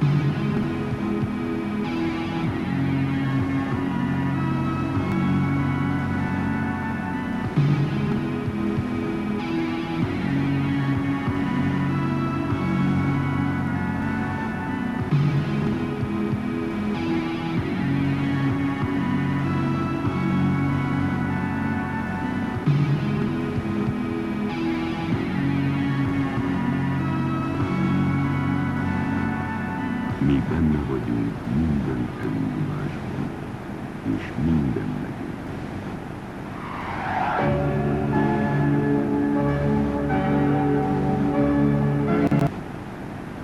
Bye. Még benne vagyunk minden elindulásban, és mindennek